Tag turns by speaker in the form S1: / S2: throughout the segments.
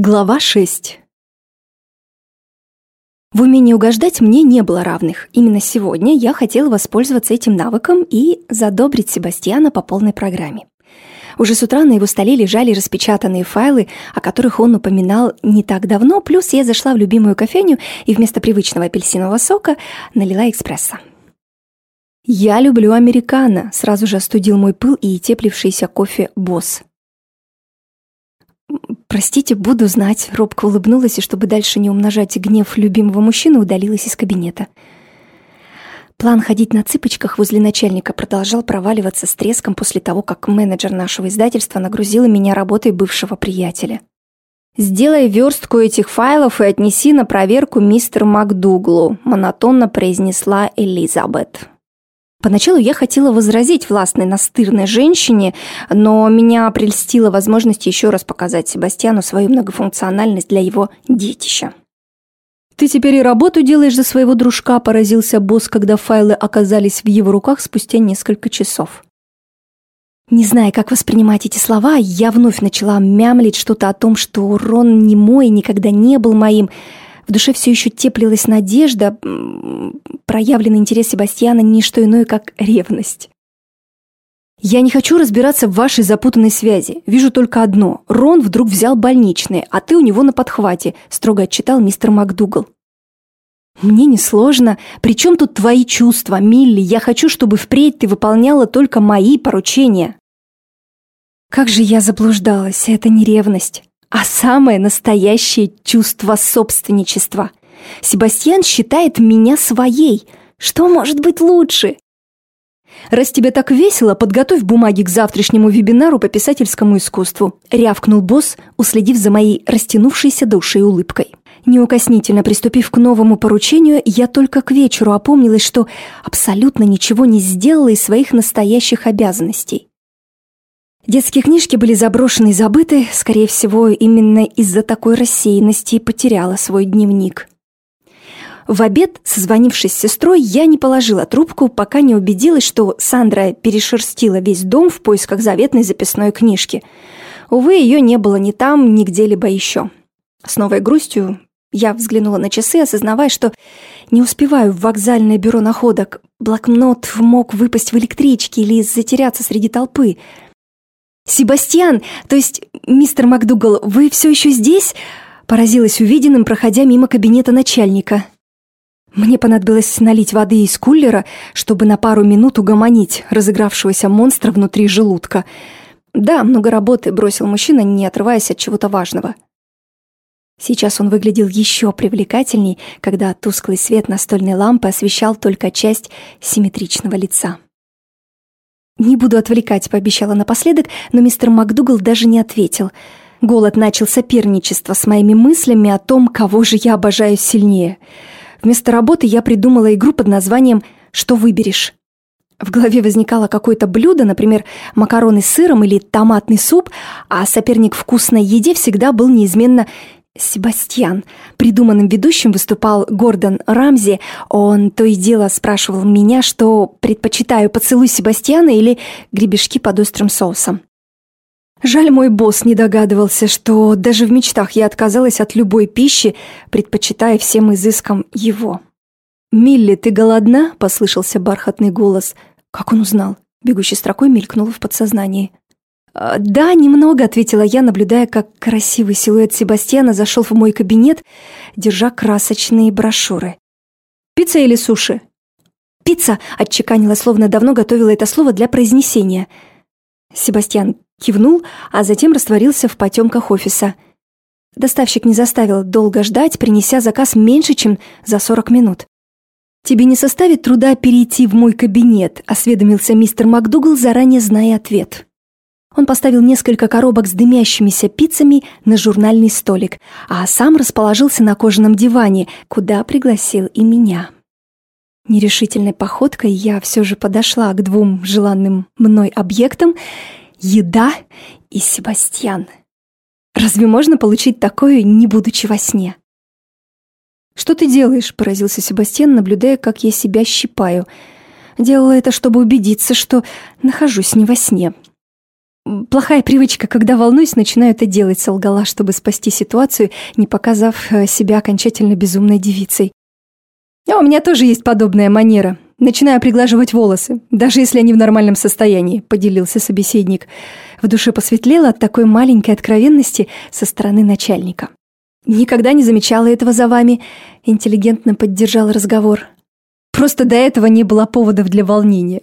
S1: Глава 6 В умении угождать мне не было равных. Именно сегодня я хотела воспользоваться этим навыком и задобрить Себастьяна по полной программе. Уже с утра на его столе лежали распечатанные файлы, о которых он упоминал не так давно, плюс я зашла в любимую кофейню и вместо привычного апельсинового сока налила экспресса. «Я люблю американо», — сразу же остудил мой пыл и теплившийся кофе «Босс». «Простите, буду знать», — робко улыбнулась и, чтобы дальше не умножать гнев любимого мужчины, удалилась из кабинета. План ходить на цыпочках возле начальника продолжал проваливаться с треском после того, как менеджер нашего издательства нагрузила меня работой бывшего приятеля. «Сделай верстку этих файлов и отнеси на проверку мистеру МакДуглу», монотонно произнесла Элизабет. Поначалу я хотела возразить властной настырной женщине, но меня прельстила возможность еще раз показать Себастьяну свою многофункциональность для его детища. «Ты теперь и работу делаешь за своего дружка», – поразился босс, когда файлы оказались в его руках спустя несколько часов. Не зная, как воспринимать эти слова, я вновь начала мямлить что-то о том, что Рон не мой, никогда не был моим – в душе все еще теплилась надежда, проявленный интерес Себастьяна не что иное, как ревность. «Я не хочу разбираться в вашей запутанной связи. Вижу только одно. Рон вдруг взял больничные, а ты у него на подхвате», строго отчитал мистер МакДугал. «Мне несложно. Причем тут твои чувства, Милли? Я хочу, чтобы впредь ты выполняла только мои поручения». Как же я заблуждалась, это не ревность а самое настоящее чувство собственничества. Себастьян считает меня своей. Что может быть лучше? «Раз тебе так весело, подготовь бумаги к завтрашнему вебинару по писательскому искусству», рявкнул босс, уследив за моей растянувшейся душей улыбкой. Неукоснительно приступив к новому поручению, я только к вечеру опомнилась, что абсолютно ничего не сделала из своих настоящих обязанностей. Детские книжки были заброшены и забыты, скорее всего, именно из-за такой рассеянности и потеряла свой дневник. В обед, созвонившись с сестрой, я не положила трубку, пока не убедилась, что Сандра перешерстила весь дом в поисках заветной записной книжки. Увы, ее не было ни там, ни где-либо еще. С новой грустью я взглянула на часы, осознавая, что не успеваю в вокзальное бюро находок. Блокнот мог выпасть в электричке или затеряться среди толпы – «Себастьян, то есть мистер МакДугал, вы все еще здесь?» Поразилась увиденным, проходя мимо кабинета начальника. Мне понадобилось налить воды из кулера, чтобы на пару минут угомонить разыгравшегося монстра внутри желудка. «Да, много работы», — бросил мужчина, не отрываясь от чего-то важного. Сейчас он выглядел еще привлекательней, когда тусклый свет настольной лампы освещал только часть симметричного лица. «Не буду отвлекать», — пообещала напоследок, но мистер МакДугал даже не ответил. Голод начал соперничество с моими мыслями о том, кого же я обожаю сильнее. Вместо работы я придумала игру под названием «Что выберешь?». В голове возникало какое-то блюдо, например, макароны с сыром или томатный суп, а соперник вкусной еде всегда был неизменно Себастьян. Придуманным ведущим выступал Гордон Рамзи. Он то и дело спрашивал меня, что предпочитаю поцелуй Себастьяна или гребешки под острым соусом. Жаль, мой босс не догадывался, что даже в мечтах я отказалась от любой пищи, предпочитая всем изыскам его. «Милли, ты голодна?» – послышался бархатный голос. Как он узнал? Бегущей строкой мелькнуло в подсознании. «А, «Да, немного», — ответила я, наблюдая, как красивый силуэт Себастьяна зашел в мой кабинет, держа красочные брошюры. «Пицца или суши?» «Пицца!» — отчеканила, словно давно готовила это слово для произнесения. Себастьян кивнул, а затем растворился в потемках офиса. Доставщик не заставил долго ждать, принеся заказ меньше, чем за 40 минут. «Тебе не составит труда перейти в мой кабинет», — осведомился мистер МакДугал, заранее зная ответ. Он поставил несколько коробок с дымящимися пиццами на журнальный столик, а сам расположился на кожаном диване, куда пригласил и меня. Нерешительной походкой я все же подошла к двум желанным мной объектам — еда и Себастьян. Разве можно получить такое, не будучи во сне? «Что ты делаешь?» — поразился Себастьян, наблюдая, как я себя щипаю. Делала это, чтобы убедиться, что нахожусь не во сне. Плохая привычка, когда волнуюсь, начинаю это делать, солгала, чтобы спасти ситуацию, не показав э, себя окончательно безумной девицей. А у меня тоже есть подобная манера. Начинаю приглаживать волосы, даже если они в нормальном состоянии, поделился собеседник. В душе посветлело от такой маленькой откровенности со стороны начальника. Никогда не замечала этого за вами, интеллигентно поддержал разговор. Просто до этого не было поводов для волнения.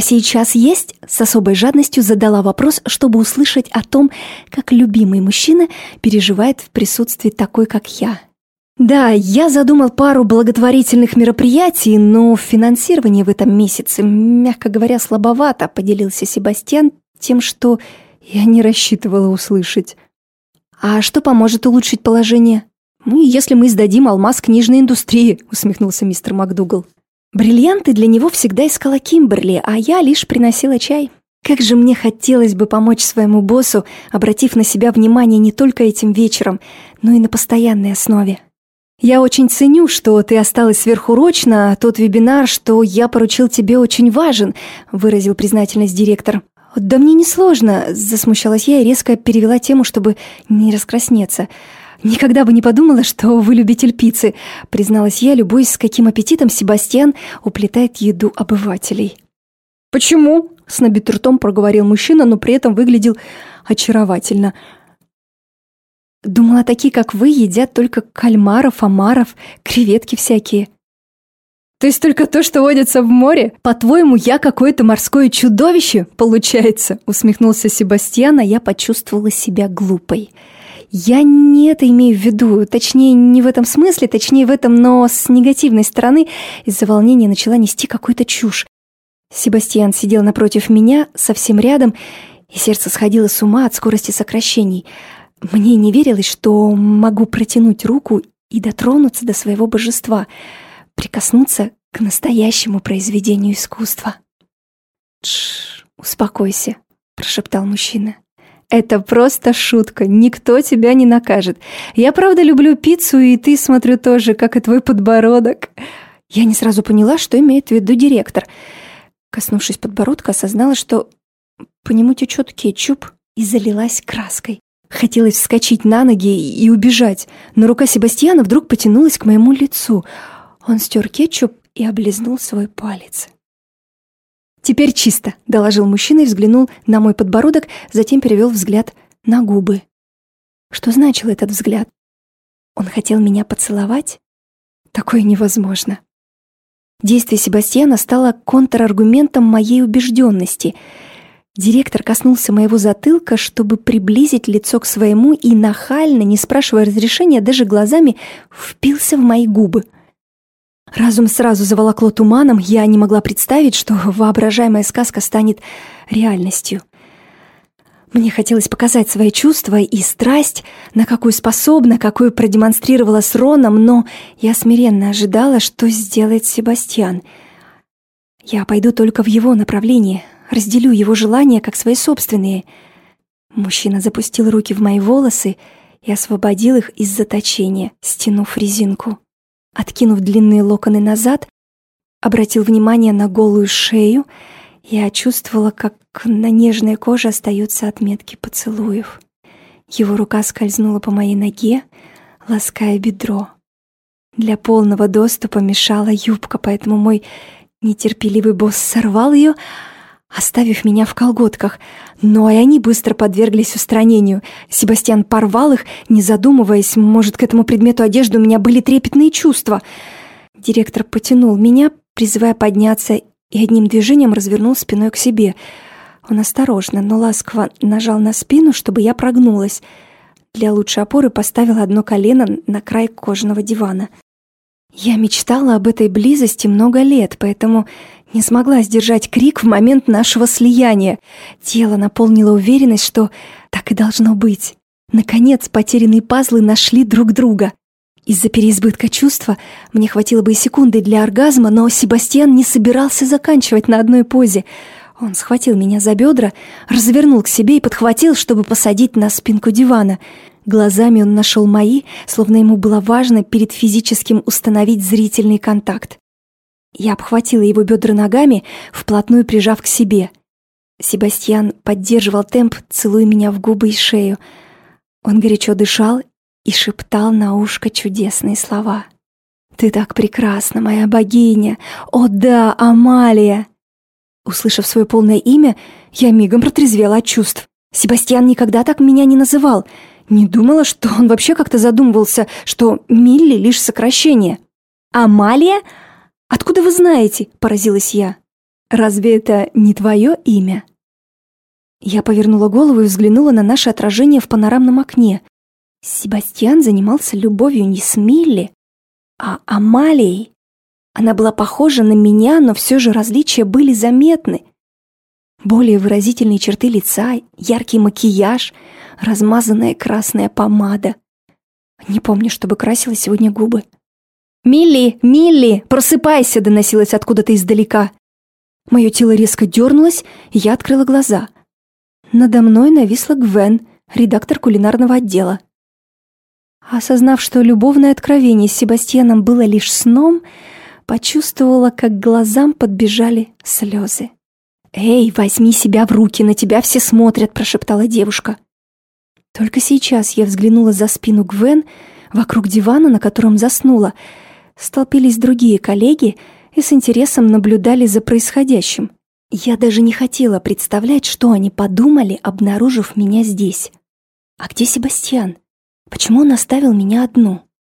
S1: А сейчас есть? С особой жадностью задала вопрос, чтобы услышать о том, как любимый мужчина переживает в присутствии такой, как я. Да, я задумал пару благотворительных мероприятий, но финансирование в этом месяце, мягко говоря, слабовато, поделился Себастьян тем, что я не рассчитывала услышать. А что поможет улучшить положение? Ну, если мы сдадим алмаз книжной индустрии, усмехнулся мистер МакДугал. Бриллианты для него всегда искала Кимберли, а я лишь приносила чай. Как же мне хотелось бы помочь своему боссу, обратив на себя внимание не только этим вечером, но и на постоянной основе. Я очень ценю, что ты осталась сверхурочно, тот вебинар, что я поручил тебе, очень важен, выразил признательность директор. Да мне не сложно, засмущалась я и резко перевела тему, чтобы не раскраснеться. «Никогда бы не подумала, что вы любитель пиццы», призналась я, любуясь, с каким аппетитом Себастьян уплетает еду обывателей. «Почему?» — с набитым ртом проговорил мужчина, но при этом выглядел очаровательно. «Думала, такие, как вы, едят только кальмаров, омаров, креветки всякие». «То есть только то, что водится в море? По-твоему, я какое-то морское чудовище, получается?» усмехнулся Себастьян, а я почувствовала себя глупой. Я не это имею в виду, точнее, не в этом смысле, точнее в этом, но с негативной стороны из-за волнения начала нести какую-то чушь. Себастьян сидел напротив меня, совсем рядом, и сердце сходило с ума от скорости сокращений. Мне не верилось, что могу протянуть руку и дотронуться до своего божества, прикоснуться к настоящему произведению искусства. «Тш, успокойся», — прошептал мужчина. Это просто шутка, никто тебя не накажет. Я правда люблю пиццу, и ты, смотрю, тоже, как и твой подбородок. Я не сразу поняла, что имеет в виду директор. Коснувшись подбородка, осознала, что по нему течет кетчуп и залилась краской. Хотелось вскочить на ноги и убежать, но рука Себастьяна вдруг потянулась к моему лицу. Он стер кетчуп и облизнул свой палец. «Теперь чисто», — доложил мужчина и взглянул на мой подбородок, затем перевел взгляд на губы. Что значил этот взгляд? Он хотел меня поцеловать? Такое невозможно. Действие Себастьяна стало контраргументом моей убежденности. Директор коснулся моего затылка, чтобы приблизить лицо к своему и нахально, не спрашивая разрешения, даже глазами впился в мои губы — Разум сразу заволокло туманом, я не могла представить, что воображаемая сказка станет реальностью. Мне хотелось показать свои чувства и страсть, на какую способна, какую продемонстрировала с Роном, но я смиренно ожидала, что сделает Себастьян. Я пойду только в его направлении, разделю его желания как свои собственные. Мужчина запустил руки в мои волосы и освободил их из заточения, стянув резинку. Откинув длинные локоны назад, обратил внимание на голую шею, я чувствовала, как на нежной коже остаются отметки поцелуев. Его рука скользнула по моей ноге, лаская бедро. Для полного доступа мешала юбка, поэтому мой нетерпеливый босс сорвал ее, оставив меня в колготках, но и они быстро подверглись устранению. Себастьян порвал их, не задумываясь, может, к этому предмету одежды у меня были трепетные чувства. Директор потянул меня, призывая подняться, и одним движением развернул спиной к себе. Он осторожно, но ласково нажал на спину, чтобы я прогнулась. Для лучшей опоры поставил одно колено на край кожаного дивана. Я мечтала об этой близости много лет, поэтому не смогла сдержать крик в момент нашего слияния. Тело наполнило уверенность, что так и должно быть. Наконец, потерянные пазлы нашли друг друга. Из-за переизбытка чувства мне хватило бы и секунды для оргазма, но Себастьян не собирался заканчивать на одной позе. Он схватил меня за бедра, развернул к себе и подхватил, чтобы посадить на спинку дивана. Глазами он нашел мои, словно ему было важно перед физическим установить зрительный контакт. Я обхватила его бедра ногами, вплотную прижав к себе. Себастьян поддерживал темп, целуя меня в губы и шею. Он горячо дышал и шептал на ушко чудесные слова. «Ты так прекрасна, моя богиня! О да, Амалия!» Услышав свое полное имя, я мигом протрезвела от чувств. Себастьян никогда так меня не называл. Не думала, что он вообще как-то задумывался, что Милли — лишь сокращение. «Амалия? Откуда вы знаете?» — поразилась я. «Разве это не твое имя?» Я повернула голову и взглянула на наше отражение в панорамном окне. Себастьян занимался любовью не с Милли, а Амалией. Она была похожа на меня, но все же различия были заметны. Более выразительные черты лица, яркий макияж, размазанная красная помада. Не помню, чтобы красила сегодня губы. «Милли! Милли! Просыпайся!» — доносилось откуда-то издалека. Мое тело резко дернулось, и я открыла глаза. Надо мной нависла Гвен, редактор кулинарного отдела. Осознав, что любовное откровение с Себастьяном было лишь сном, почувствовала, как глазам подбежали слезы. «Эй, возьми себя в руки, на тебя все смотрят», — прошептала девушка. Только сейчас я взглянула за спину Гвен, вокруг дивана, на котором заснула. Столпились другие коллеги и с интересом наблюдали за происходящим. Я даже не хотела представлять, что они подумали, обнаружив меня здесь. А где Себастьян? Почему он оставил меня одну?